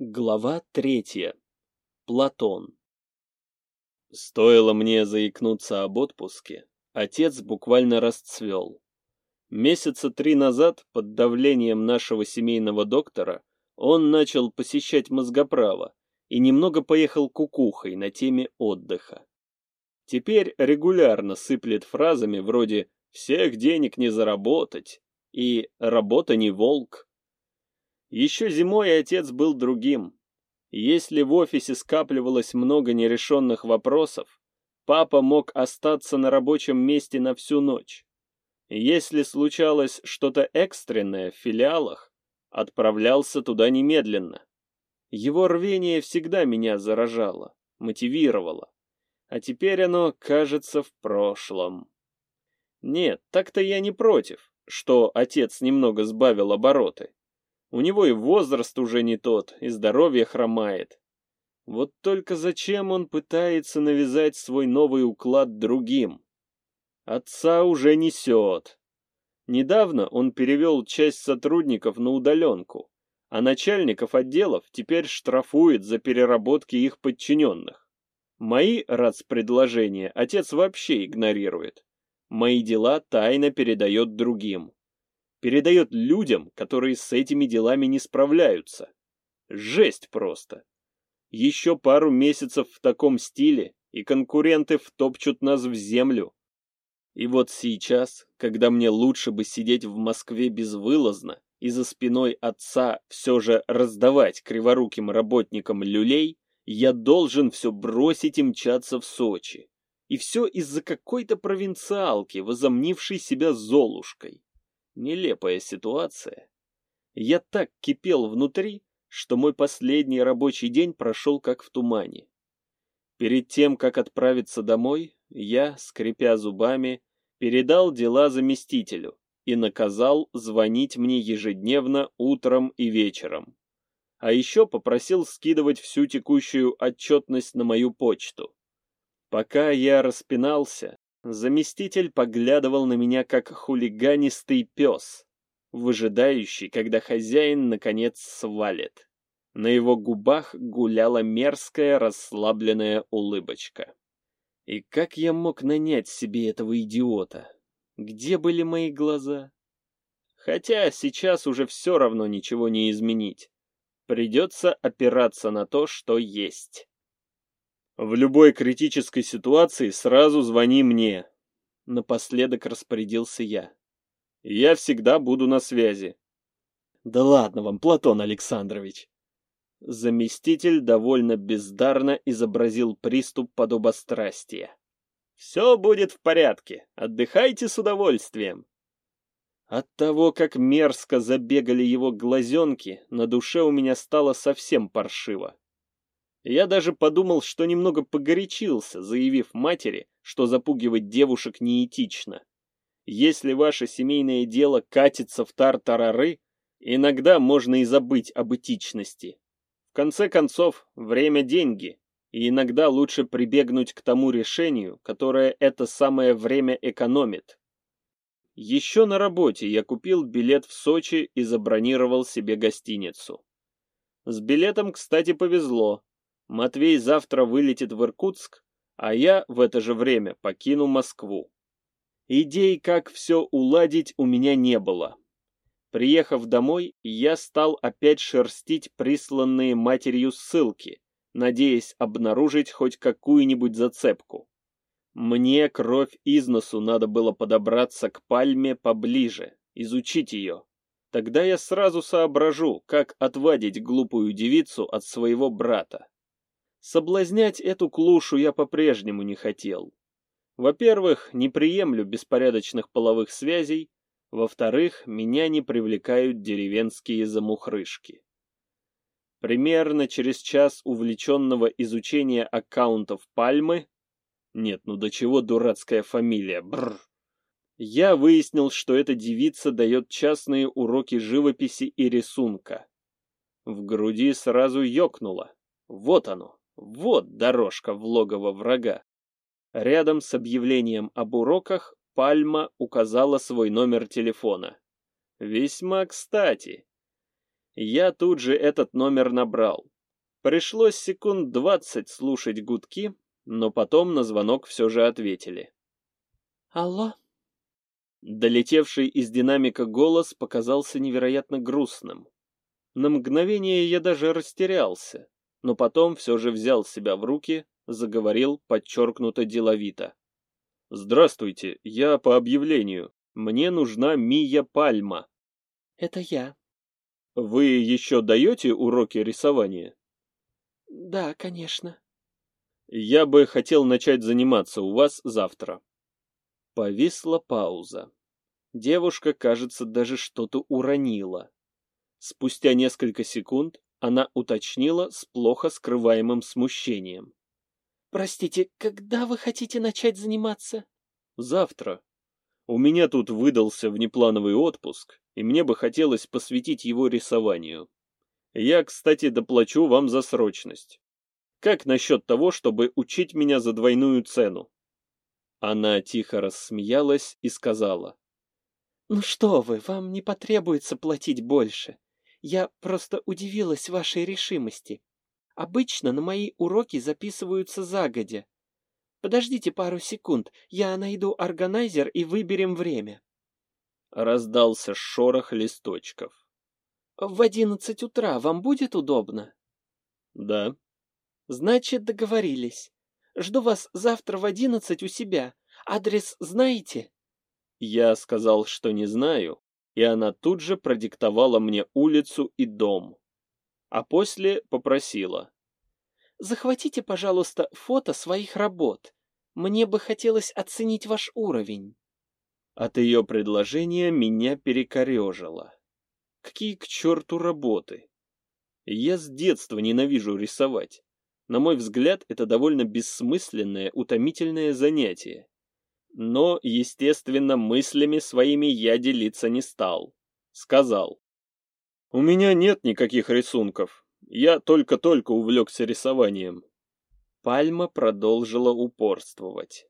Глава третья. Платон. Стоило мне заикнуться об отпуске, отец буквально расцвел. Месяца три назад, под давлением нашего семейного доктора, он начал посещать мозгоправо и немного поехал кукухой на теме отдыха. Теперь регулярно сыплет фразами вроде «всех денег не заработать» и «работа не волк». Еще зимой отец был другим. Если в офисе скапливалось много нерешенных вопросов, папа мог остаться на рабочем месте на всю ночь. Если случалось что-то экстренное в филиалах, отправлялся туда немедленно. Его рвение всегда меня заражало, мотивировало. А теперь оно кажется в прошлом. Нет, так-то я не против, что отец немного сбавил обороты. У него и возраст уже не тот, и здоровье хромает. Вот только зачем он пытается навязать свой новый уклад другим? Отца уже несет. Недавно он перевел часть сотрудников на удаленку, а начальников отделов теперь штрафует за переработки их подчиненных. Мои РАЦ-предложения отец вообще игнорирует. Мои дела тайно передает другим передает людям, которые с этими делами не справляются. Жесть просто. Еще пару месяцев в таком стиле, и конкуренты втопчут нас в землю. И вот сейчас, когда мне лучше бы сидеть в Москве безвылазно и за спиной отца все же раздавать криворуким работникам люлей, я должен все бросить и мчаться в Сочи. И все из-за какой-то провинциалки, возомнившей себя Золушкой. Нелепая ситуация. Я так кипел внутри, что мой последний рабочий день прошел как в тумане. Перед тем, как отправиться домой, я, скрипя зубами, передал дела заместителю и наказал звонить мне ежедневно утром и вечером. А еще попросил скидывать всю текущую отчетность на мою почту. Пока я распинался, Заместитель поглядывал на меня, как хулиганистый пес, выжидающий, когда хозяин, наконец, свалит. На его губах гуляла мерзкая расслабленная улыбочка. И как я мог нанять себе этого идиота? Где были мои глаза? Хотя сейчас уже все равно ничего не изменить. Придется опираться на то, что есть. В любой критической ситуации сразу звони мне. Напоследок распорядился я. Я всегда буду на связи. Да ладно вам, Платон Александрович. Заместитель довольно бездарно изобразил приступ подобострастия. Все будет в порядке. Отдыхайте с удовольствием. От того, как мерзко забегали его глазенки, на душе у меня стало совсем паршиво. Я даже подумал, что немного погорячился, заявив матери, что запугивать девушек неэтично. Если ваше семейное дело катится в тар-тарары, иногда можно и забыть об этичности. В конце концов, время – деньги, и иногда лучше прибегнуть к тому решению, которое это самое время экономит. Еще на работе я купил билет в Сочи и забронировал себе гостиницу. С билетом, кстати, повезло. Матвей завтра вылетит в Иркутск, а я в это же время покину Москву. Идей, как все уладить, у меня не было. Приехав домой, я стал опять шерстить присланные матерью ссылки, надеясь обнаружить хоть какую-нибудь зацепку. Мне кровь из носу надо было подобраться к пальме поближе, изучить ее. Тогда я сразу соображу, как отвадить глупую девицу от своего брата. Соблазнять эту клушу я по-прежнему не хотел. Во-первых, не приемлю беспорядочных половых связей, во-вторых, меня не привлекают деревенские замухрышки. Примерно через час увлеченного изучения аккаунтов Пальмы нет, ну до чего дурацкая фамилия, бррр. Я выяснил, что эта девица дает частные уроки живописи и рисунка. В груди сразу ёкнуло. Вот оно. Вот дорожка в логово врага. Рядом с объявлением об уроках Пальма указала свой номер телефона. Весьма кстати. Я тут же этот номер набрал. Пришлось секунд двадцать слушать гудки, но потом на звонок все же ответили. «Алло?» Долетевший из динамика голос показался невероятно грустным. На мгновение я даже растерялся, но потом все же взял себя в руки, заговорил подчеркнуто деловито. «Здравствуйте, я по объявлению. Мне нужна Мия Пальма». «Это я». «Вы еще даете уроки рисования?» «Да, конечно». «Я бы хотел начать заниматься у вас завтра». Повисла пауза. Девушка, кажется, даже что-то уронила. Спустя несколько секунд она уточнила с плохо скрываемым смущением. «Простите, когда вы хотите начать заниматься?» «Завтра. У меня тут выдался внеплановый отпуск, и мне бы хотелось посвятить его рисованию. Я, кстати, доплачу вам за срочность. Как насчет того, чтобы учить меня за двойную цену?» Она тихо рассмеялась и сказала. «Ну что вы, вам не потребуется платить больше. Я просто удивилась вашей решимости. Обычно на мои уроки записываются загодя. Подождите пару секунд, я найду органайзер и выберем время». Раздался шорох листочков. «В одиннадцать утра вам будет удобно?» «Да». «Значит, договорились. Жду вас завтра в одиннадцать у себя. Адрес знаете?» Я сказал, что не знаю, и она тут же продиктовала мне улицу и дом. А после попросила. «Захватите, пожалуйста, фото своих работ. Мне бы хотелось оценить ваш уровень». От ее предложения меня перекорежило. Какие к черту работы? Я с детства ненавижу рисовать. На мой взгляд, это довольно бессмысленное, утомительное занятие. Но, естественно, мыслями своими я делиться не стал. Сказал. «У меня нет никаких рисунков. Я только-только увлекся рисованием». Пальма продолжила упорствовать.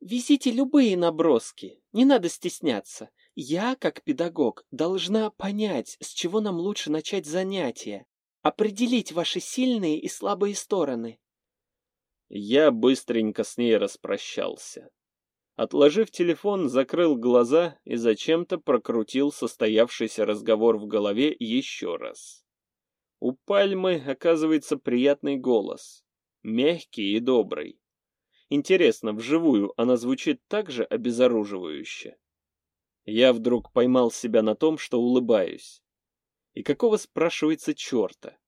«Везите любые наброски, не надо стесняться. Я, как педагог, должна понять, с чего нам лучше начать занятие определить ваши сильные и слабые стороны. Я быстренько с ней распрощался. Отложив телефон, закрыл глаза и зачем-то прокрутил состоявшийся разговор в голове еще раз. У Пальмы, оказывается, приятный голос. Мягкий и добрый. Интересно, вживую она звучит так же обезоруживающе? Я вдруг поймал себя на том, что улыбаюсь. И какого, спрашивается, черта?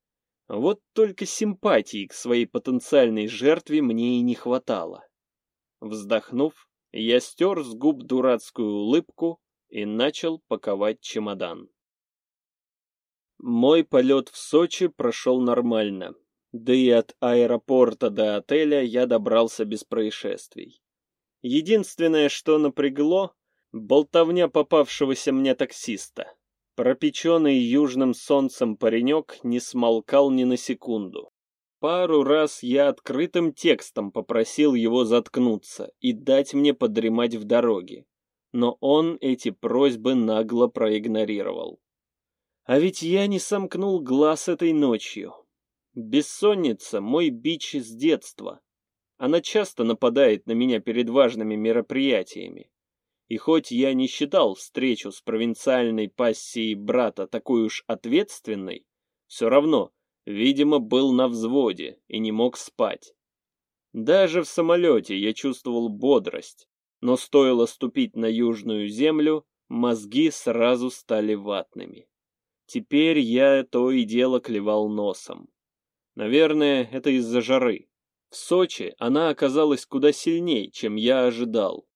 Вот только симпатии к своей потенциальной жертве мне и не хватало. Вздохнув, я стер с губ дурацкую улыбку и начал паковать чемодан. Мой полет в Сочи прошел нормально, да и от аэропорта до отеля я добрался без происшествий. Единственное, что напрягло, болтовня попавшегося мне таксиста. Пропеченный южным солнцем паренек не смолкал ни на секунду. Пару раз я открытым текстом попросил его заткнуться и дать мне подремать в дороге, но он эти просьбы нагло проигнорировал. А ведь я не сомкнул глаз этой ночью. Бессонница — мой бич с детства. Она часто нападает на меня перед важными мероприятиями. И хоть я не считал встречу с провинциальной пассией брата такой уж ответственной, все равно, видимо, был на взводе и не мог спать. Даже в самолете я чувствовал бодрость, но стоило ступить на южную землю, мозги сразу стали ватными. Теперь я то и дело клевал носом. Наверное, это из-за жары. В Сочи она оказалась куда сильнее, чем я ожидал.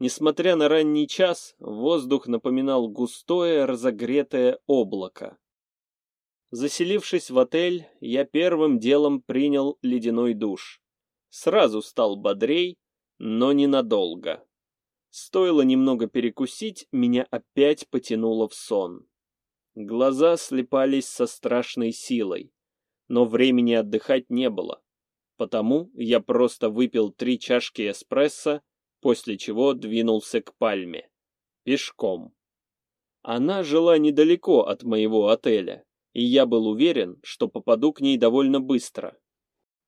Несмотря на ранний час, воздух напоминал густое разогретое облако. Заселившись в отель, я первым делом принял ледяной душ. Сразу стал бодрей, но ненадолго. Стоило немного перекусить, меня опять потянуло в сон. Глаза слепались со страшной силой, но времени отдыхать не было. Потому я просто выпил три чашки эспрессо после чего двинулся к пальме. Пешком. Она жила недалеко от моего отеля, и я был уверен, что попаду к ней довольно быстро.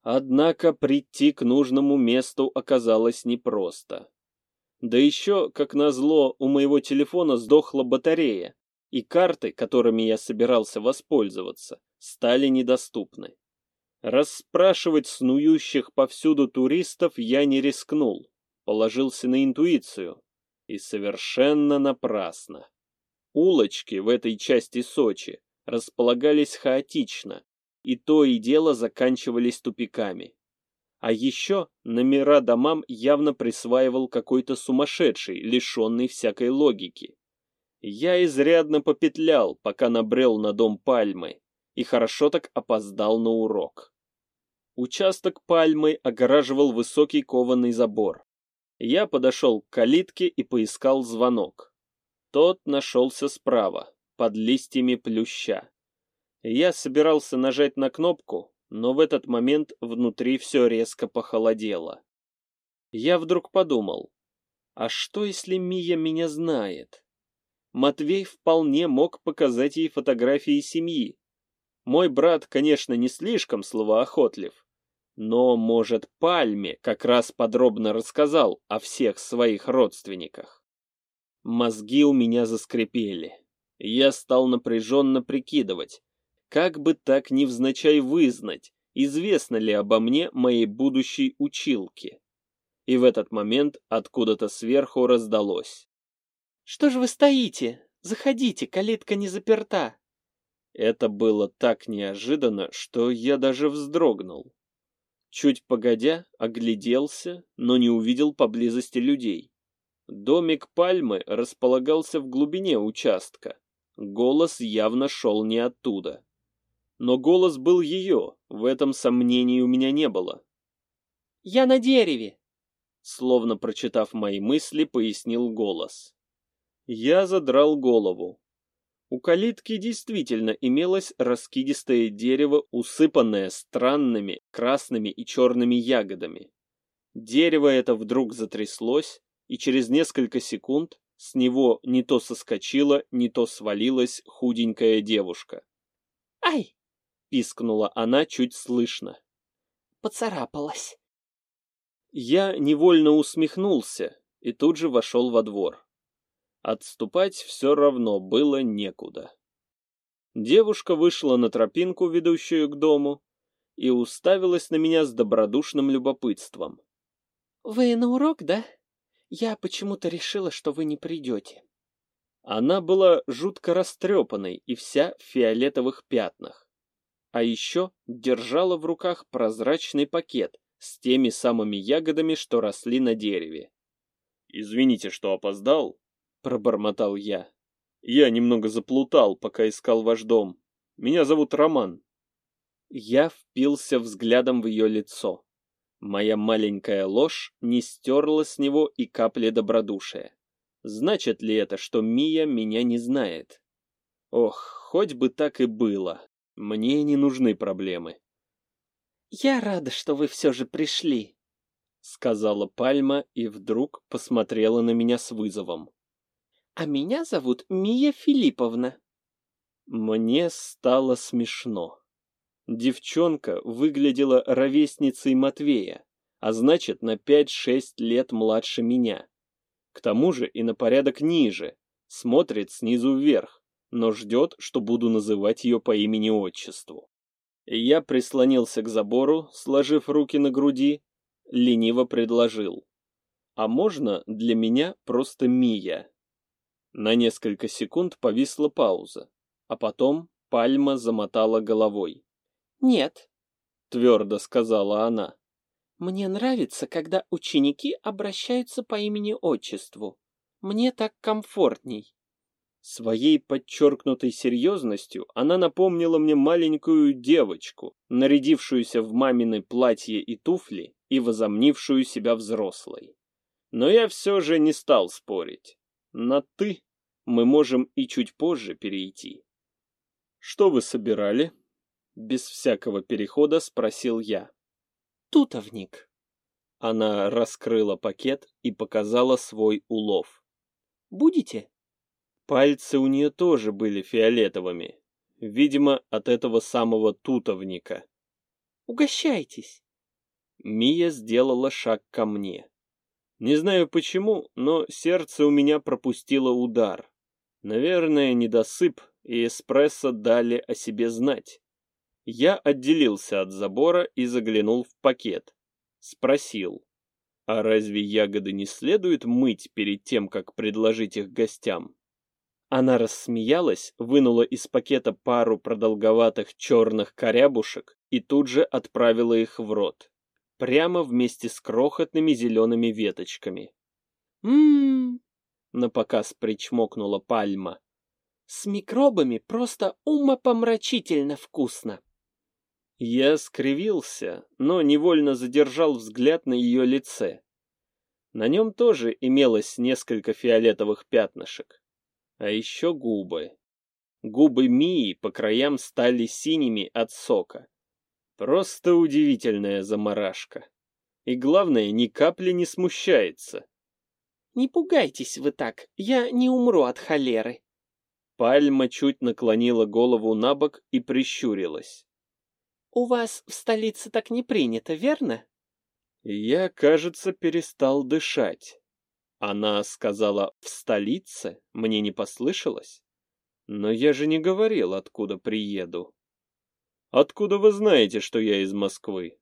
Однако прийти к нужному месту оказалось непросто. Да еще, как назло, у моего телефона сдохла батарея, и карты, которыми я собирался воспользоваться, стали недоступны. Расспрашивать снующих повсюду туристов я не рискнул, положился на интуицию. И совершенно напрасно. Улочки в этой части Сочи располагались хаотично, и то и дело заканчивались тупиками. А еще номера домам явно присваивал какой-то сумасшедший, лишенный всякой логики. Я изрядно попетлял, пока набрел на дом Пальмы, и хорошо так опоздал на урок. Участок Пальмы огораживал высокий кованый забор. Я подошел к калитке и поискал звонок. Тот нашелся справа, под листьями плюща. Я собирался нажать на кнопку, но в этот момент внутри все резко похолодело. Я вдруг подумал, а что если Мия меня знает? Матвей вполне мог показать ей фотографии семьи. Мой брат, конечно, не слишком словоохотлив, но, может, Пальме как раз подробно рассказал о всех своих родственниках. Мозги у меня заскрипели. Я стал напряженно прикидывать, как бы так невзначай вызнать, известно ли обо мне моей будущей училке. И в этот момент откуда-то сверху раздалось. «Что же вы стоите? Заходите, калитка не заперта!» Это было так неожиданно, что я даже вздрогнул. Чуть погодя, огляделся, но не увидел поблизости людей. Домик Пальмы располагался в глубине участка. Голос явно шел не оттуда. Но голос был ее, в этом сомнений у меня не было. «Я на дереве!» Словно прочитав мои мысли, пояснил голос. Я задрал голову. У калитки действительно имелось раскидистое дерево, усыпанное странными красными и черными ягодами. Дерево это вдруг затряслось, и через несколько секунд с него не то соскочила, не то свалилась худенькая девушка. «Ай!» — пискнула она чуть слышно. «Поцарапалась». Я невольно усмехнулся и тут же вошел во двор. Отступать все равно было некуда. Девушка вышла на тропинку, ведущую к дому, и уставилась на меня с добродушным любопытством. «Вы на урок, да? Я почему-то решила, что вы не придете». Она была жутко растрепанной и вся в фиолетовых пятнах. А еще держала в руках прозрачный пакет с теми самыми ягодами, что росли на дереве. «Извините, что опоздал», пробормотал я. Я немного заплутал, пока искал ваш дом. Меня зовут Роман. Я впился взглядом в ее лицо. Моя маленькая ложь не стерла с него и капли добродушия. Значит ли это, что Мия меня не знает? Ох, хоть бы так и было. Мне не нужны проблемы. «Я рада, что вы все же пришли», — сказала Пальма и вдруг посмотрела на меня с вызовом. А меня зовут Мия Филипповна. Мне стало смешно. Девчонка выглядела ровесницей Матвея, а значит на 5-6 лет младше меня. К тому же и на порядок ниже, смотрит снизу вверх, но ждет, что буду называть ее по имени-отчеству. Я прислонился к забору, сложив руки на груди, лениво предложил. А можно для меня просто Мия? На несколько секунд повисла пауза, а потом Пальма замотала головой. «Нет», — твердо сказала она. «Мне нравится, когда ученики обращаются по имени-отчеству. Мне так комфортней». Своей подчеркнутой серьезностью она напомнила мне маленькую девочку, нарядившуюся в мамины платье и туфли и возомнившую себя взрослой. Но я все же не стал спорить. На «ты» мы можем и чуть позже перейти. «Что вы собирали?» Без всякого перехода спросил я. «Тутовник». Она раскрыла пакет и показала свой улов. «Будете?» Пальцы у нее тоже были фиолетовыми. Видимо, от этого самого тутовника. Угощайтесь. Мия сделала шаг ко мне. Не знаю почему, но сердце у меня пропустило удар. Наверное, недосып и эспрессо дали о себе знать. Я отделился от забора и заглянул в пакет. Спросил, а разве ягоды не следует мыть перед тем, как предложить их гостям? Она рассмеялась, вынула из пакета пару продолговатых черных корябушек и тут же отправила их в рот. Прямо вместе с крохотными зелеными веточками. Ммм, напоказ причмокнула пальма. С микробами просто умопомрачительно вкусно. Я скривился, но невольно задержал взгляд на ее лице. На нем тоже имелось несколько фиолетовых пятнышек. А еще губы. Губы Мии по краям стали синими от сока. Просто удивительная заморашка. И главное, ни капли не смущается. «Не пугайтесь вы так, я не умру от холеры». Пальма чуть наклонила голову на бок и прищурилась. «У вас в столице так не принято, верно?» Я, кажется, перестал дышать. Она сказала «в столице», мне не послышалось. Но я же не говорил, откуда приеду. Откуда вы знаете, что я из Москвы?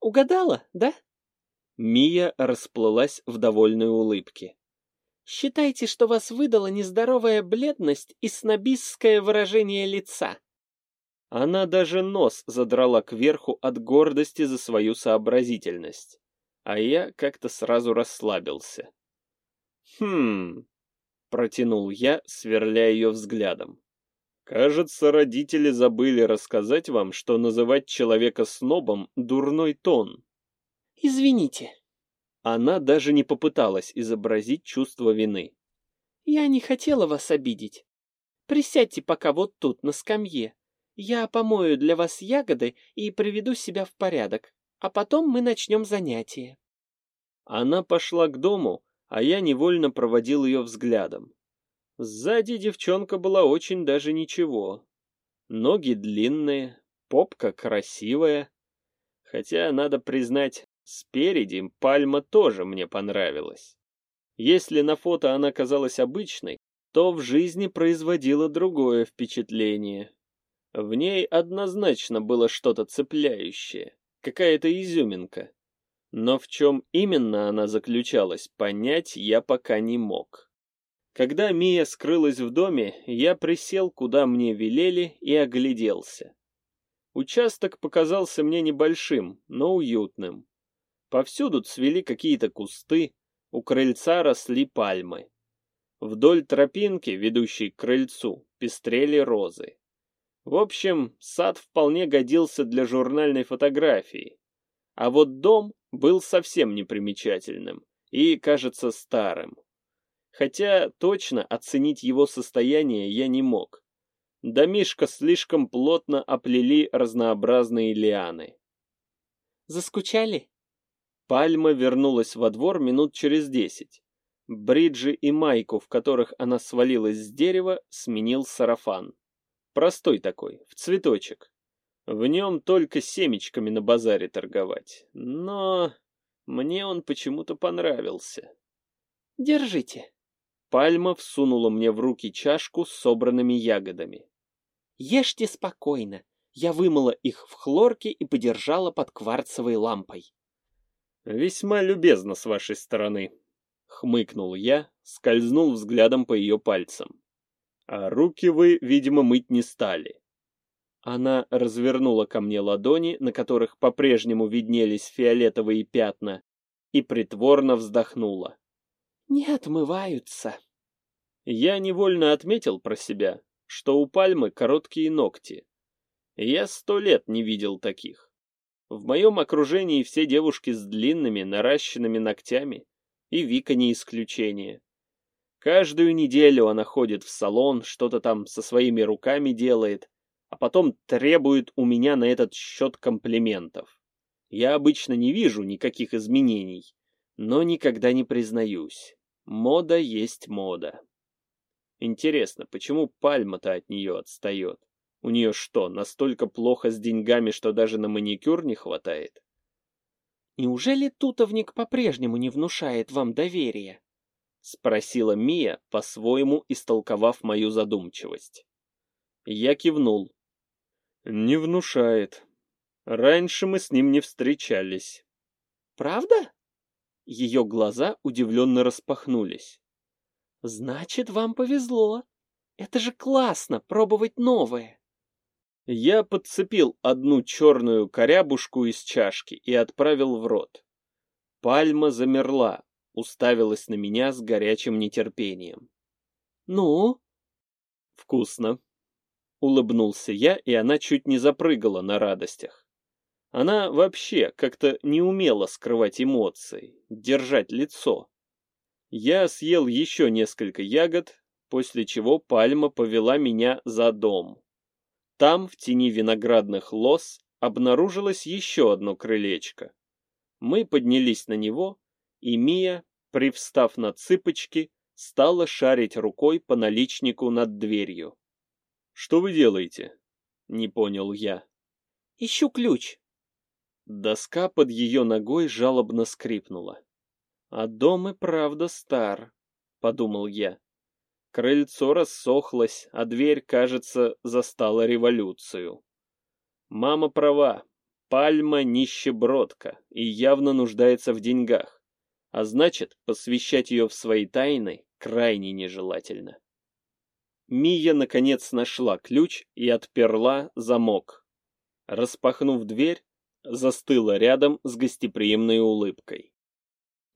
Угадала, да? Мия расплылась в довольной улыбке. Считайте, что вас выдала нездоровая бледность и снобистское выражение лица. Она даже нос задрала кверху от гордости за свою сообразительность. А я как-то сразу расслабился. «Хм...» — протянул я, сверля ее взглядом. «Кажется, родители забыли рассказать вам, что называть человека снобом — дурной тон». «Извините». Она даже не попыталась изобразить чувство вины. «Я не хотела вас обидеть. Присядьте пока вот тут, на скамье. Я помою для вас ягоды и приведу себя в порядок, а потом мы начнем занятие». Она пошла к дому, а я невольно проводил ее взглядом. Сзади девчонка была очень даже ничего. Ноги длинные, попка красивая. Хотя, надо признать, спереди пальма тоже мне понравилась. Если на фото она казалась обычной, то в жизни производила другое впечатление. В ней однозначно было что-то цепляющее, какая-то изюминка. Но в чем именно она заключалась, понять я пока не мог. Когда Мия скрылась в доме, я присел, куда мне велели, и огляделся. Участок показался мне небольшим, но уютным. Повсюду цвели какие-то кусты, у крыльца росли пальмы. Вдоль тропинки, ведущей к крыльцу, пестрели розы. В общем, сад вполне годился для журнальной фотографии. А вот дом был совсем непримечательным и, кажется, старым. Хотя точно оценить его состояние я не мог. Домишко слишком плотно оплели разнообразные лианы. «Заскучали?» Пальма вернулась во двор минут через десять. Бриджи и майку, в которых она свалилась с дерева, сменил сарафан. Простой такой, в цветочек. В нем только семечками на базаре торговать. Но мне он почему-то понравился. Держите. Пальма всунула мне в руки чашку с собранными ягодами. Ешьте спокойно. Я вымыла их в хлорке и подержала под кварцевой лампой. Весьма любезно с вашей стороны, хмыкнул я, скользнул взглядом по ее пальцам. А руки вы, видимо, мыть не стали. Она развернула ко мне ладони, на которых по-прежнему виднелись фиолетовые пятна, и притворно вздохнула. «Не отмываются». Я невольно отметил про себя, что у пальмы короткие ногти. Я сто лет не видел таких. В моем окружении все девушки с длинными наращенными ногтями, и Вика не исключение. Каждую неделю она ходит в салон, что-то там со своими руками делает, а потом требует у меня на этот счет комплиментов. Я обычно не вижу никаких изменений, но никогда не признаюсь. Мода есть мода. Интересно, почему пальма-то от нее отстает? У нее что, настолько плохо с деньгами, что даже на маникюр не хватает? Неужели тутовник по-прежнему не внушает вам доверия? Спросила Мия, по-своему истолковав мою задумчивость. Я кивнул. Не внушает. Раньше мы с ним не встречались. Правда? Ее глаза удивленно распахнулись. Значит, вам повезло. Это же классно, пробовать новое. Я подцепил одну черную корябушку из чашки и отправил в рот. Пальма замерла, уставилась на меня с горячим нетерпением. «Ну?» «Вкусно», — улыбнулся я, и она чуть не запрыгала на радостях. Она вообще как-то не умела скрывать эмоции, держать лицо. Я съел еще несколько ягод, после чего пальма повела меня за дом. Там, в тени виноградных лоз, обнаружилось еще одно крылечко. Мы поднялись на него, и Мия, привстав на цыпочки, стала шарить рукой по наличнику над дверью. «Что вы делаете?» — не понял я. «Ищу ключ». Доска под ее ногой жалобно скрипнула. «А дом и правда стар», — подумал я. Крыльцо рассохлось, а дверь, кажется, застала революцию. Мама права. Пальма нищебродка и явно нуждается в деньгах. А значит, посвящать ее в свои тайны крайне нежелательно. Мия, наконец, нашла ключ и отперла замок. Распахнув дверь, застыла рядом с гостеприимной улыбкой.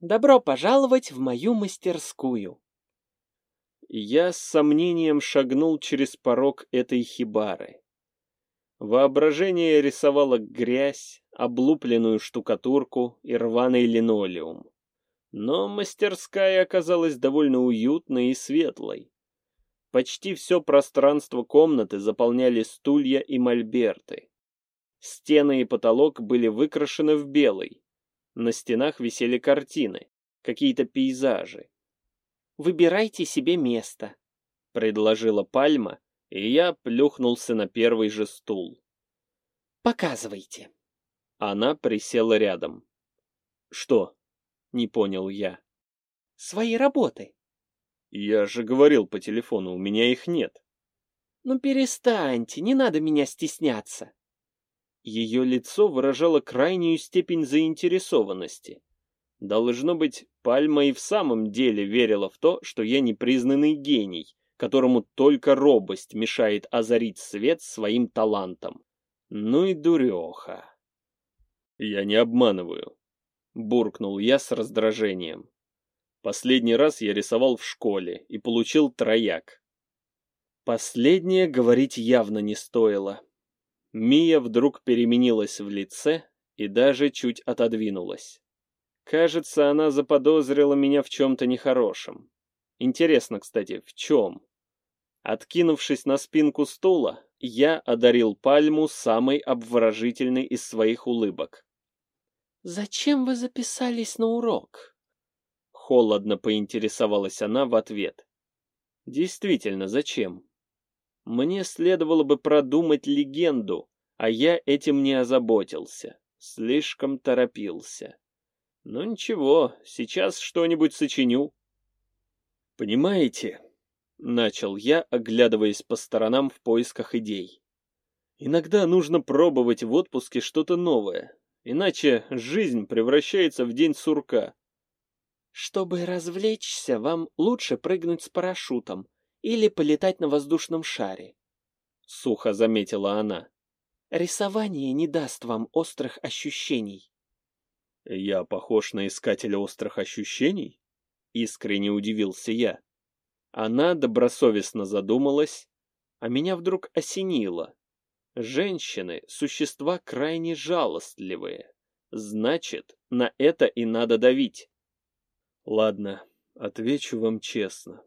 «Добро пожаловать в мою мастерскую!» Я с сомнением шагнул через порог этой хибары. Воображение рисовало грязь, облупленную штукатурку и рваный линолеум. Но мастерская оказалась довольно уютной и светлой. Почти все пространство комнаты заполняли стулья и мольберты. Стены и потолок были выкрашены в белый. На стенах висели картины, какие-то пейзажи. Выбирайте себе место», — предложила Пальма, и я плюхнулся на первый же стул. «Показывайте». Она присела рядом. «Что?» — не понял я. «Свои работы». «Я же говорил по телефону, у меня их нет». «Ну перестаньте, не надо меня стесняться». Ее лицо выражало крайнюю степень заинтересованности. Должно быть, Пальма и в самом деле верила в то, что я непризнанный гений, которому только робость мешает озарить свет своим талантом. Ну и дуреха. Я не обманываю, буркнул я с раздражением. Последний раз я рисовал в школе и получил трояк. Последнее говорить явно не стоило. Мия вдруг переменилась в лице и даже чуть отодвинулась. Кажется, она заподозрила меня в чем-то нехорошем. Интересно, кстати, в чем? Откинувшись на спинку стула, я одарил пальму самой обворожительной из своих улыбок. «Зачем вы записались на урок?» Холодно поинтересовалась она в ответ. «Действительно, зачем? Мне следовало бы продумать легенду, а я этим не озаботился, слишком торопился». Ну ничего, сейчас что-нибудь сочиню. Понимаете, начал я, оглядываясь по сторонам в поисках идей. Иногда нужно пробовать в отпуске что-то новое, иначе жизнь превращается в день сурка. Чтобы развлечься, вам лучше прыгнуть с парашютом или полетать на воздушном шаре, сухо заметила она. Рисование не даст вам острых ощущений. «Я похож на искателя острых ощущений?» Искренне удивился я. Она добросовестно задумалась, а меня вдруг осенило. Женщины — существа крайне жалостливые. Значит, на это и надо давить. Ладно, отвечу вам честно.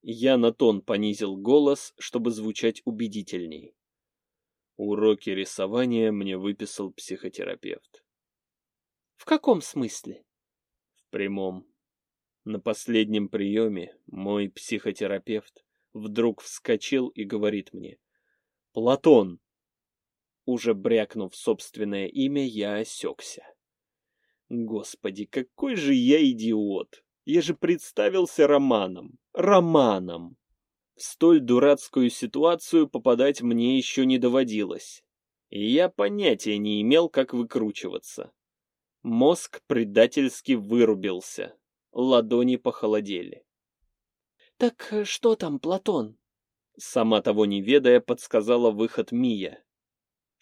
Я на тон понизил голос, чтобы звучать убедительней. Уроки рисования мне выписал психотерапевт. В каком смысле? В прямом. На последнем приеме мой психотерапевт вдруг вскочил и говорит мне, Платон. Уже брякнув собственное имя, я осекся. Господи, какой же я идиот! Я же представился Романом. Романом! В столь дурацкую ситуацию попадать мне еще не доводилось. И я понятия не имел, как выкручиваться. Мозг предательски вырубился. Ладони похолодели. «Так что там, Платон?» Сама того не ведая, подсказала выход Мия.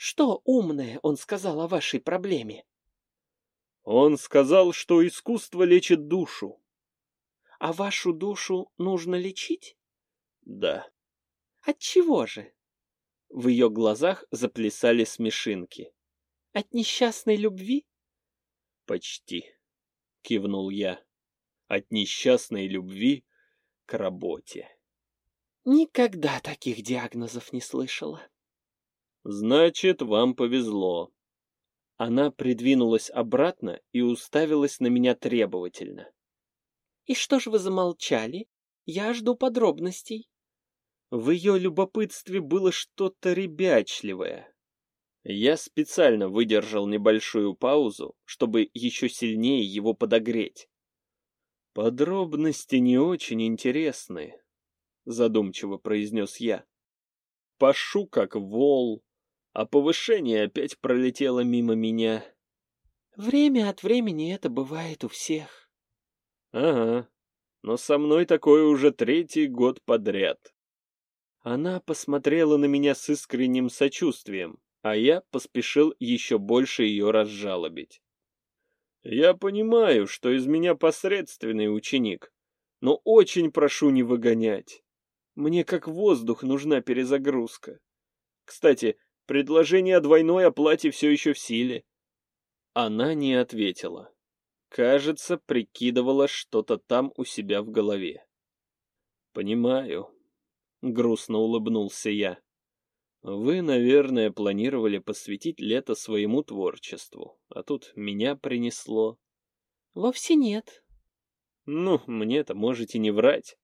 «Что умное он сказал о вашей проблеме?» «Он сказал, что искусство лечит душу». «А вашу душу нужно лечить?» «Да». «От чего же?» В ее глазах заплясали смешинки. «От несчастной любви?» «Почти», — кивнул я. «От несчастной любви к работе». Никогда таких диагнозов не слышала. Значит, вам повезло. Она придвинулась обратно и уставилась на меня требовательно. И что ж вы замолчали? Я жду подробностей. В ее любопытстве было что-то ребячливое. Я специально выдержал небольшую паузу, чтобы еще сильнее его подогреть. Подробности не очень интересны, задумчиво произнес я. Пашу как вол, а повышение опять пролетело мимо меня. Время от времени это бывает у всех. Ага, но со мной такое уже третий год подряд. Она посмотрела на меня с искренним сочувствием, а я поспешил еще больше ее разжалобить. Я понимаю, что из меня посредственный ученик, но очень прошу не выгонять. Мне как воздух нужна перезагрузка. Кстати, предложение о двойной оплате все еще в силе. Она не ответила. Кажется, прикидывала что-то там у себя в голове. Понимаю. Грустно улыбнулся я. Вы, наверное, планировали посвятить лето своему творчеству, а тут меня принесло. Вовсе нет. Ну, мне-то можете не врать.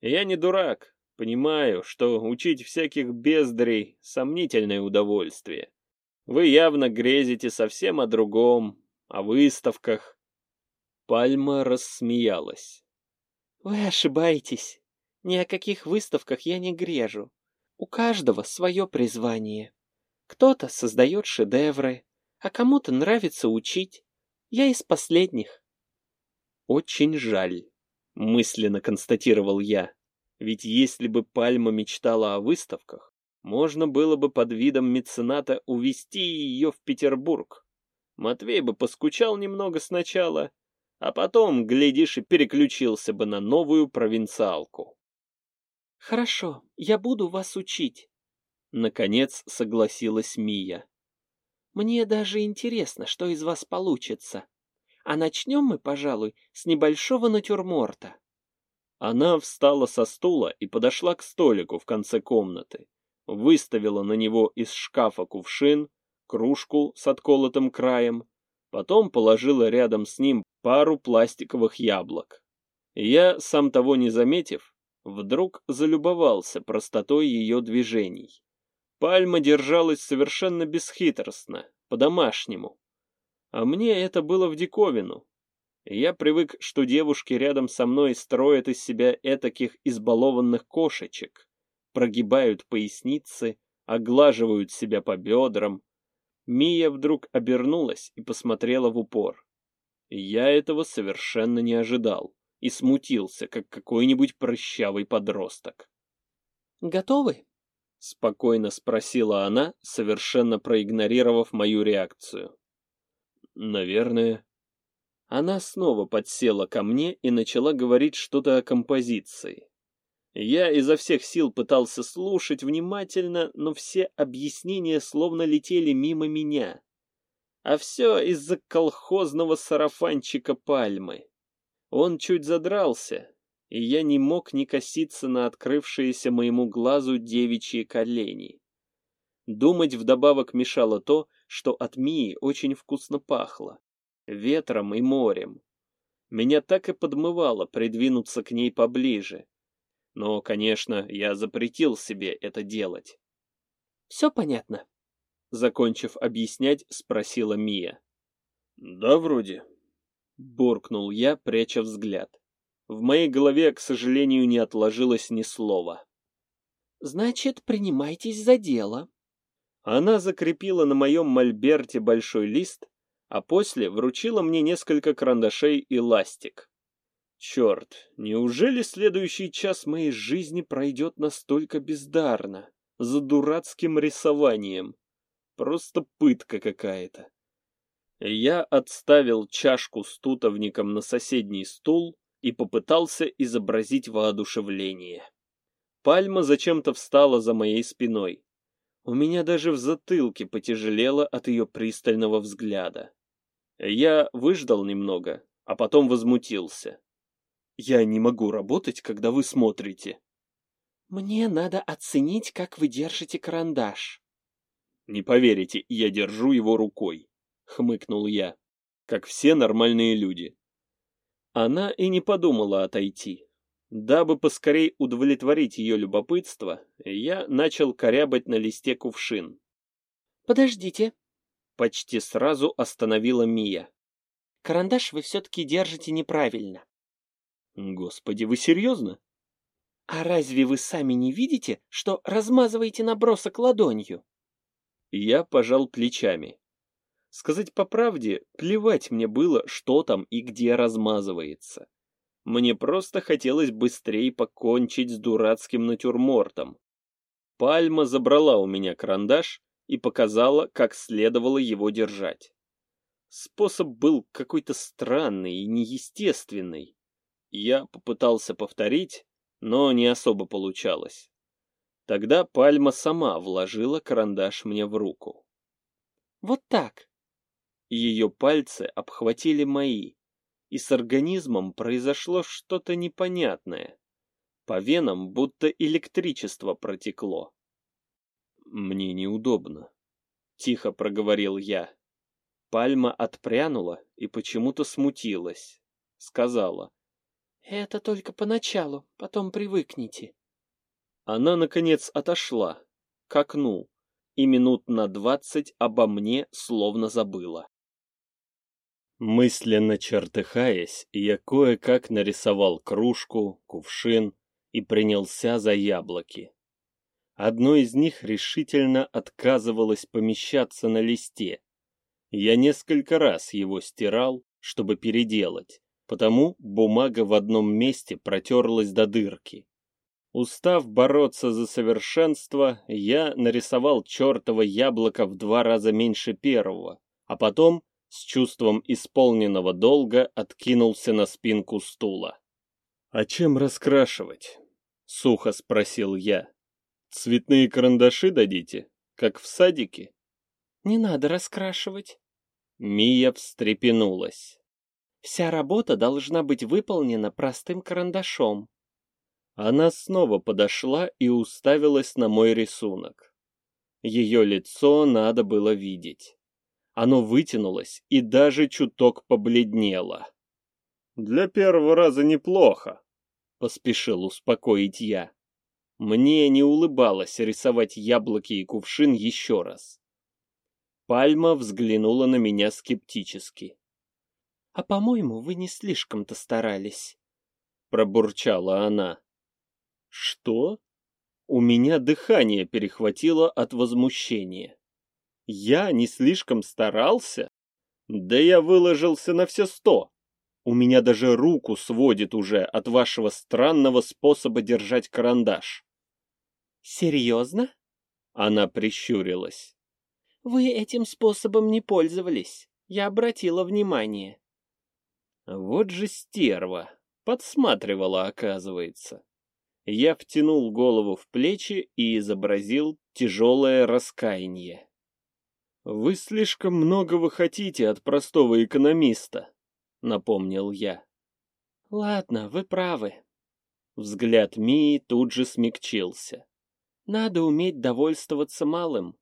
Я не дурак, понимаю, что учить всяких бездарей — сомнительное удовольствие. Вы явно грезите совсем о другом, о выставках. Пальма рассмеялась. Вы ошибаетесь. Ни о каких выставках я не грежу. У каждого свое призвание. Кто-то создает шедевры, а кому-то нравится учить. Я из последних. Очень жаль мысленно констатировал я. Ведь если бы Пальма мечтала о выставках, можно было бы под видом мецената увезти ее в Петербург. Матвей бы поскучал немного сначала, а потом, глядишь, и переключился бы на новую провинциалку. «Хорошо, я буду вас учить», — наконец согласилась Мия. «Мне даже интересно, что из вас получится. А начнем мы, пожалуй, с небольшого натюрморта. Она встала со стула и подошла к столику в конце комнаты, выставила на него из шкафа кувшин, кружку с отколотым краем, потом положила рядом с ним пару пластиковых яблок. Я, сам того не заметив, вдруг залюбовался простотой ее движений. Пальма держалась совершенно бесхитростно, по-домашнему. А мне это было в диковину. Я привык, что девушки рядом со мной строят из себя этаких избалованных кошечек, прогибают поясницы, оглаживают себя по бедрам. Мия вдруг обернулась и посмотрела в упор. Я этого совершенно не ожидал и смутился, как какой-нибудь прыщавый подросток. «Готовы?» — спокойно спросила она, совершенно проигнорировав мою реакцию. Наверное. Она снова подсела ко мне и начала говорить что-то о композиции. Я изо всех сил пытался слушать внимательно, но все объяснения словно летели мимо меня. А все из-за колхозного сарафанчика пальмы. Он чуть задрался, и я не мог не коситься на открывшиеся моему глазу девичьи колени. Думать вдобавок мешало то, что от Мии очень вкусно пахло. Ветром и морем. Меня так и подмывало придвинуться к ней поближе. Но, конечно, я запретил себе это делать. Все понятно? Закончив объяснять, спросила Мия. Да, вроде. Буркнул я, пряча взгляд. В моей голове, к сожалению, не отложилось ни слова. Значит, принимайтесь за дело. Она закрепила на моем мольберте большой лист, а после вручила мне несколько карандашей и ластик. Черт, неужели следующий час моей жизни пройдет настолько бездарно, за дурацким рисованием? Просто пытка какая-то. Я отставил чашку с тутовником на соседний стул и попытался изобразить воодушевление. Пальма зачем-то встала за моей спиной. У меня даже в затылке потяжелело от ее пристального взгляда. Я выждал немного, а потом возмутился. Я не могу работать, когда вы смотрите. Мне надо оценить, как вы держите карандаш. Не поверите, я держу его рукой, хмыкнул я, как все нормальные люди. Она и не подумала отойти. Дабы поскорей удовлетворить ее любопытство, я начал корябать на листе кувшин. «Подождите!» Почти сразу остановила Мия. «Карандаш вы все-таки держите неправильно. Господи, вы серьезно? А разве вы сами не видите, что размазываете набросок ладонью? Я пожал плечами. Сказать по правде, плевать мне было, что там и где размазывается. Мне просто хотелось быстрее покончить с дурацким натюрмортом. Пальма забрала у меня карандаш и показала, как следовало его держать. Способ был какой-то странный и неестественный. Я попытался повторить, но не особо получалось. Тогда Пальма сама вложила карандаш мне в руку. Вот так. Ее пальцы обхватили мои, и с организмом произошло что-то непонятное. По венам будто электричество протекло. Мне неудобно, тихо проговорил я. Пальма отпрянула и почему-то смутилась. Сказала: это только поначалу, потом привыкните. Она, наконец, отошла, к окну, и минут на двадцать обо мне словно забыла. Мысленно чертыхаясь, я кое-как нарисовал кружку, кувшин и принялся за яблоки. Одно из них решительно отказывалось помещаться на листе. Я несколько раз его стирал, чтобы переделать, потому бумага в одном месте протерлась до дырки. Устав бороться за совершенство, я нарисовал чертово яблоко в два раза меньше первого, а потом, с чувством исполненного долга, откинулся на спинку стула. «А чем раскрашивать?» — сухо спросил я. «Цветные карандаши дадите, как в садике?» «Не надо раскрашивать». Мия встрепенулась. Вся работа должна быть выполнена простым карандашом. Она снова подошла и уставилась на мой рисунок. Ее лицо надо было видеть. Оно вытянулось и даже чуток побледнело. «Для первого раза неплохо», — поспешил успокоить я. Мне не улыбалось рисовать яблоки и кувшин еще раз. Пальма взглянула на меня скептически. А по-моему, вы не слишком-то старались, пробурчала она. Что? У меня дыхание перехватило от возмущения. Я не слишком старался? Да я выложился на все сто. У меня даже руку сводит уже от вашего странного способа держать карандаш. Серьезно? Она прищурилась. Вы этим способом не пользовались. Я обратила внимание. Вот же стерва. Подсматривала, оказывается. Я втянул голову в плечи и изобразил тяжелое раскаяние. «Вы слишком многого хотите от простого экономиста», — напомнил я. «Ладно, вы правы». Взгляд Мии тут же смягчился. «Надо уметь довольствоваться малым».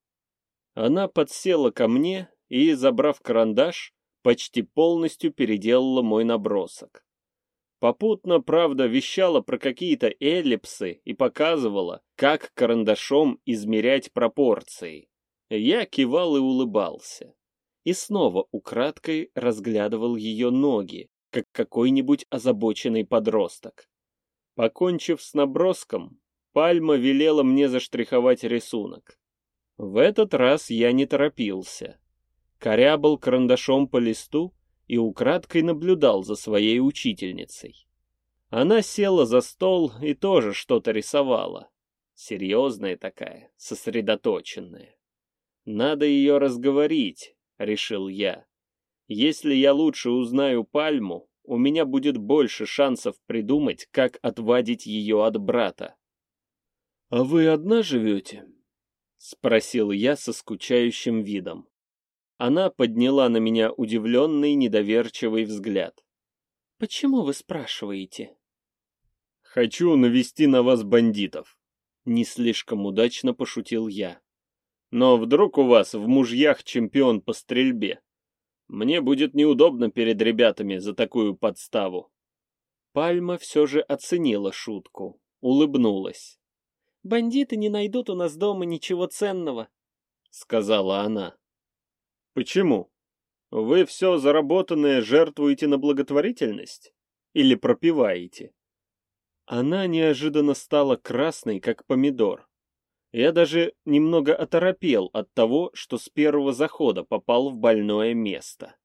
Она подсела ко мне и, забрав карандаш, почти полностью переделала мой набросок. Попутно, правда, вещала про какие-то эллипсы и показывала, как карандашом измерять пропорции. Я кивал и улыбался. И снова украдкой разглядывал ее ноги, как какой-нибудь озабоченный подросток. Покончив с наброском, Пальма велела мне заштриховать рисунок. В этот раз я не торопился. Корябал карандашом по листу и украдкой наблюдал за своей учительницей. Она села за стол и тоже что-то рисовала. Серьезная такая, сосредоточенная. Надо ее разговорить, решил я. Если я лучше узнаю пальму, у меня будет больше шансов придумать, как отвадить ее от брата. — А вы одна живете? — спросил я со скучающим видом. Она подняла на меня удивленный, недоверчивый взгляд. «Почему вы спрашиваете?» «Хочу навести на вас бандитов», — не слишком удачно пошутил я. «Но вдруг у вас в мужьях чемпион по стрельбе? Мне будет неудобно перед ребятами за такую подставу». Пальма все же оценила шутку, улыбнулась. «Бандиты не найдут у нас дома ничего ценного», — сказала она. Почему? Вы все заработанное жертвуете на благотворительность? Или пропиваете? Она неожиданно стала красной, как помидор. Я даже немного оторопел от того, что с первого захода попал в больное место.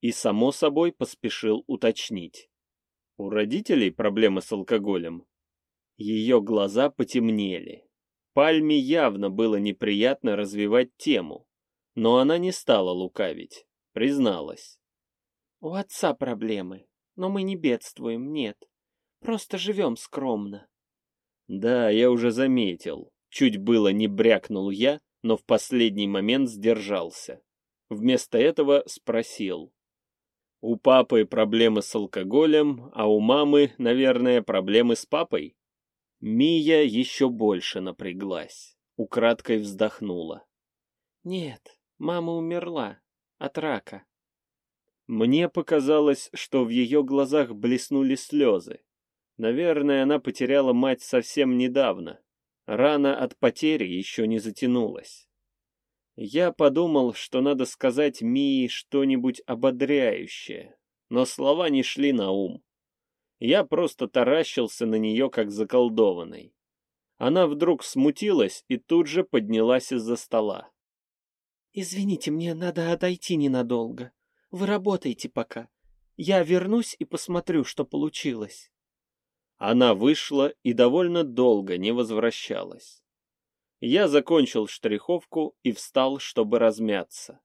И, само собой, поспешил уточнить. У родителей проблемы с алкоголем. Ее глаза потемнели. Пальме явно было неприятно развивать тему, но она не стала лукавить, призналась. «У отца проблемы, но мы не бедствуем, нет. Просто живем скромно». «Да, я уже заметил. Чуть было не брякнул я, но в последний момент сдержался. Вместо этого спросил. У папы проблемы с алкоголем, а у мамы, наверное, проблемы с папой? Мия еще больше напряглась, украдкой вздохнула. Нет, Мама умерла от рака. Мне показалось, что в ее глазах блеснули слезы. Наверное, она потеряла мать совсем недавно. Рана от потери еще не затянулась. Я подумал, что надо сказать Мии что-нибудь ободряющее, но слова не шли на ум. Я просто таращился на нее, как заколдованный. Она вдруг смутилась и тут же поднялась из-за стола. «Извините, мне надо отойти ненадолго. Вы работайте пока. Я вернусь и посмотрю, что получилось». Она вышла и довольно долго не возвращалась. Я закончил штриховку и встал, чтобы размяться.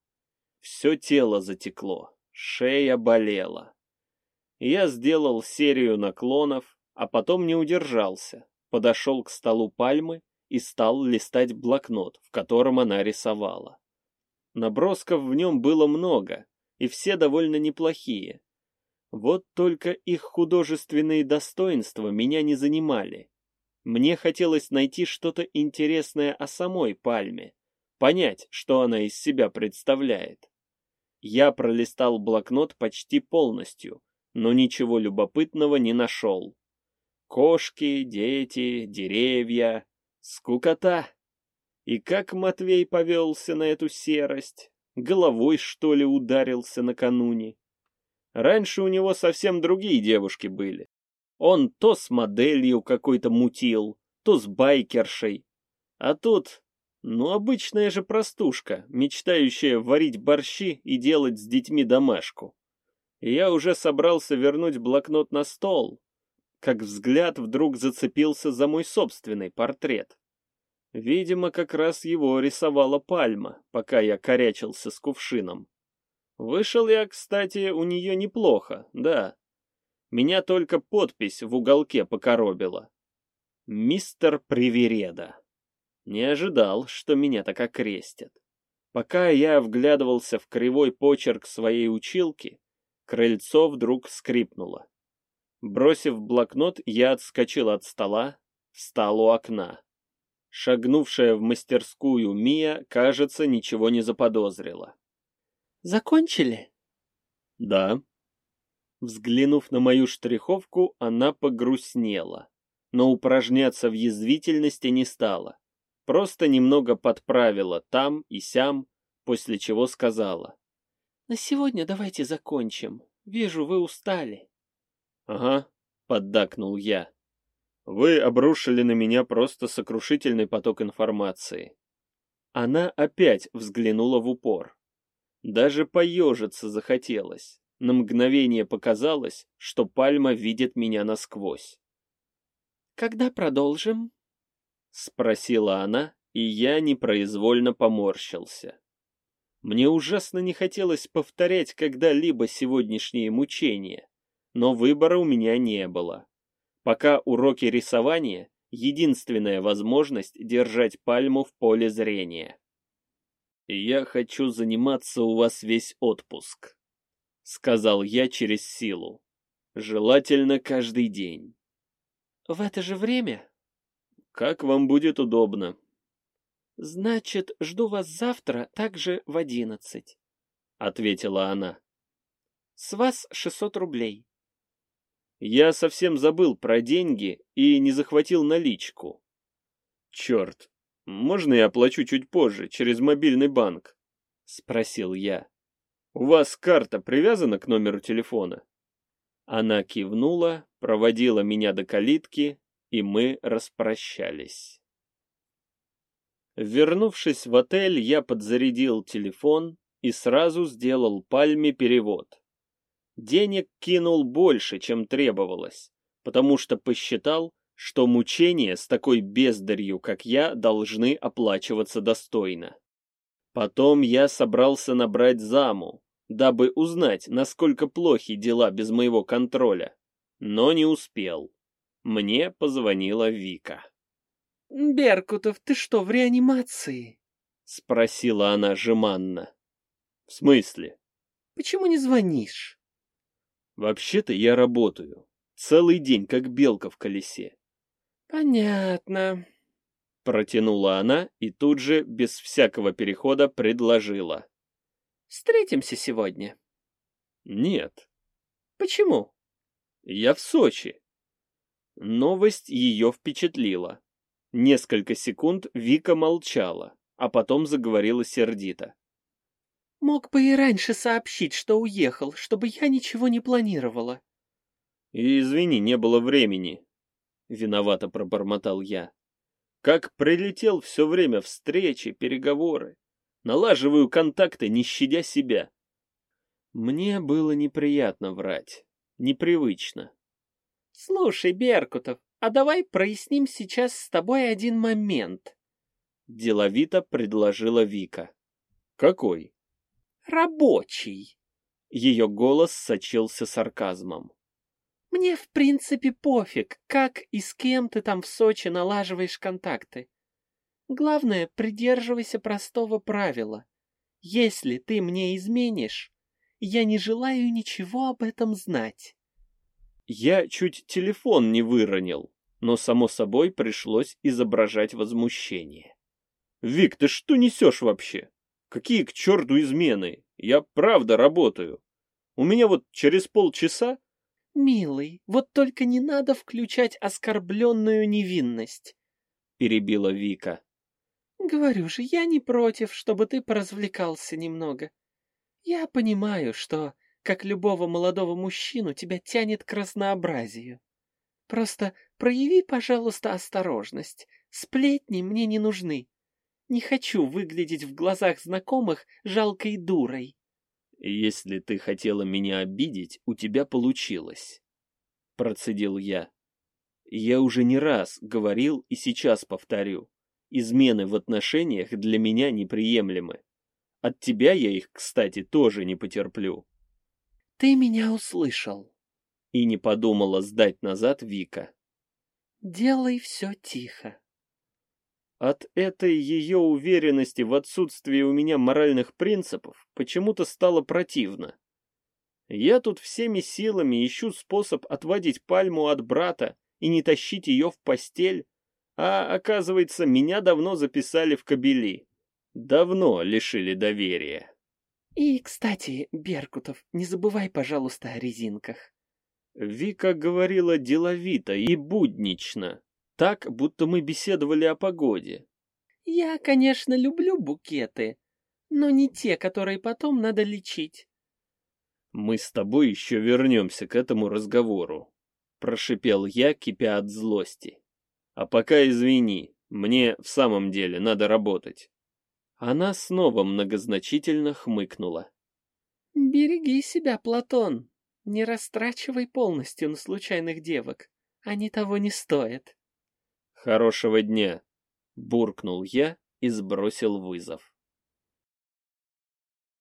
Все тело затекло, шея болела. Я сделал серию наклонов, а потом не удержался, подошел к столу пальмы и стал листать блокнот, в котором она рисовала. Набросков в нем было много, и все довольно неплохие. Вот только их художественные достоинства меня не занимали. Мне хотелось найти что-то интересное о самой пальме, понять, что она из себя представляет. Я пролистал блокнот почти полностью, но ничего любопытного не нашел. Кошки, дети, деревья, скукота. И как Матвей повелся на эту серость? Головой, что ли, ударился накануне? Раньше у него совсем другие девушки были. Он то с моделью какой-то мутил, то с байкершей. А тут, ну, обычная же простушка, мечтающая варить борщи и делать с детьми домашку. И я уже собрался вернуть блокнот на стол, как взгляд вдруг зацепился за мой собственный портрет. Видимо, как раз его рисовала пальма, пока я корячился с кувшином. Вышел я, кстати, у нее неплохо, да. Меня только подпись в уголке покоробила. Мистер Привереда. Не ожидал, что меня так окрестят. Пока я вглядывался в кривой почерк своей училки, крыльцо вдруг скрипнуло. Бросив блокнот, я отскочил от стола, встал у окна. Шагнувшая в мастерскую Мия, кажется, ничего не заподозрила. «Закончили?» «Да». Взглянув на мою штриховку, она погрустнела, но упражняться в язвительности не стала. Просто немного подправила там и сям, после чего сказала. «На сегодня давайте закончим. Вижу, вы устали». «Ага», — поддакнул я. «Вы обрушили на меня просто сокрушительный поток информации». Она опять взглянула в упор. Даже поежиться захотелось. На мгновение показалось, что пальма видит меня насквозь. «Когда продолжим?» — спросила она, и я непроизвольно поморщился. Мне ужасно не хотелось повторять когда-либо сегодняшние мучения, но выбора у меня не было. Пока уроки рисования — единственная возможность держать пальму в поле зрения. «Я хочу заниматься у вас весь отпуск», — сказал я через силу. «Желательно каждый день». «В это же время?» «Как вам будет удобно». «Значит, жду вас завтра также в одиннадцать», — ответила она. «С вас шестьсот рублей». Я совсем забыл про деньги и не захватил наличку. Черт, можно я оплачу чуть позже, через мобильный банк? Спросил я. У вас карта привязана к номеру телефона? Она кивнула, проводила меня до калитки, и мы распрощались. Вернувшись в отель, я подзарядил телефон и сразу сделал Пальме перевод. Денег кинул больше, чем требовалось, потому что посчитал, что мучения с такой бездарью, как я, должны оплачиваться достойно. Потом я собрался набрать заму, дабы узнать, насколько плохи дела без моего контроля, но не успел. Мне позвонила Вика. «Беркутов, ты что, в реанимации?» — спросила она жеманно. «В смысле?» «Почему не звонишь?» «Вообще-то я работаю. Целый день, как белка в колесе». «Понятно», — протянула она и тут же, без всякого перехода, предложила. «Встретимся сегодня?» «Нет». «Почему?» «Я в Сочи». Новость ее впечатлила. Несколько секунд Вика молчала, а потом заговорила сердито. «Мог бы и раньше сообщить, что уехал, чтобы я ничего не планировала». И «Извини, не было времени», — виновато пробормотал я. «Как прилетел все время встречи, переговоры. Налаживаю контакты, не щадя себя». Мне было неприятно врать, непривычно. «Слушай, Беркутов, а давай проясним сейчас с тобой один момент. Деловито предложила Вика. Какой? Рабочий. Ее голос сочился сарказмом. Мне в принципе пофиг, как и с кем ты там в Сочи налаживаешь контакты. Главное, придерживайся простого правила. Если ты мне изменишь, я не желаю ничего об этом знать. Я чуть телефон не выронил но, само собой, пришлось изображать возмущение. «Вик, ты что несешь вообще? Какие к черту измены? Я правда работаю. У меня вот через полчаса...» «Милый, вот только не надо включать оскорбленную невинность», — перебила Вика. «Говорю же, я не против, чтобы ты поразвлекался немного. Я понимаю, что, как любого молодого мужчину, тебя тянет к разнообразию. Просто прояви, пожалуйста, осторожность. Сплетни мне не нужны. Не хочу выглядеть в глазах знакомых жалкой дурой. Если ты хотела меня обидеть, у тебя получилось. Процедил я. Я уже не раз говорил и сейчас повторю. Измены в отношениях для меня неприемлемы. От тебя я их, кстати, тоже не потерплю. Ты меня услышал. И не подумала сдать назад Вика. «Делай все тихо». От этой ее уверенности в отсутствии у меня моральных принципов почему-то стало противно. Я тут всеми силами ищу способ отводить пальму от брата и не тащить ее в постель, а, оказывается, меня давно записали в кабели. Давно лишили доверия. И, кстати, Беркутов, не забывай, пожалуйста, о резинках. Вика говорила деловито и буднично, так, будто мы беседовали о погоде. «Я, конечно, люблю букеты, но не те, которые потом надо лечить». «Мы с тобой еще вернемся к этому разговору», — прошипел я, кипя от злости. «А пока извини, мне в самом деле надо работать». Она снова многозначительно хмыкнула. «Береги себя, Платон. Не растрачивай полностью на случайных девок. Они того не стоят». «Хорошего дня!» — буркнул я и сбросил вызов.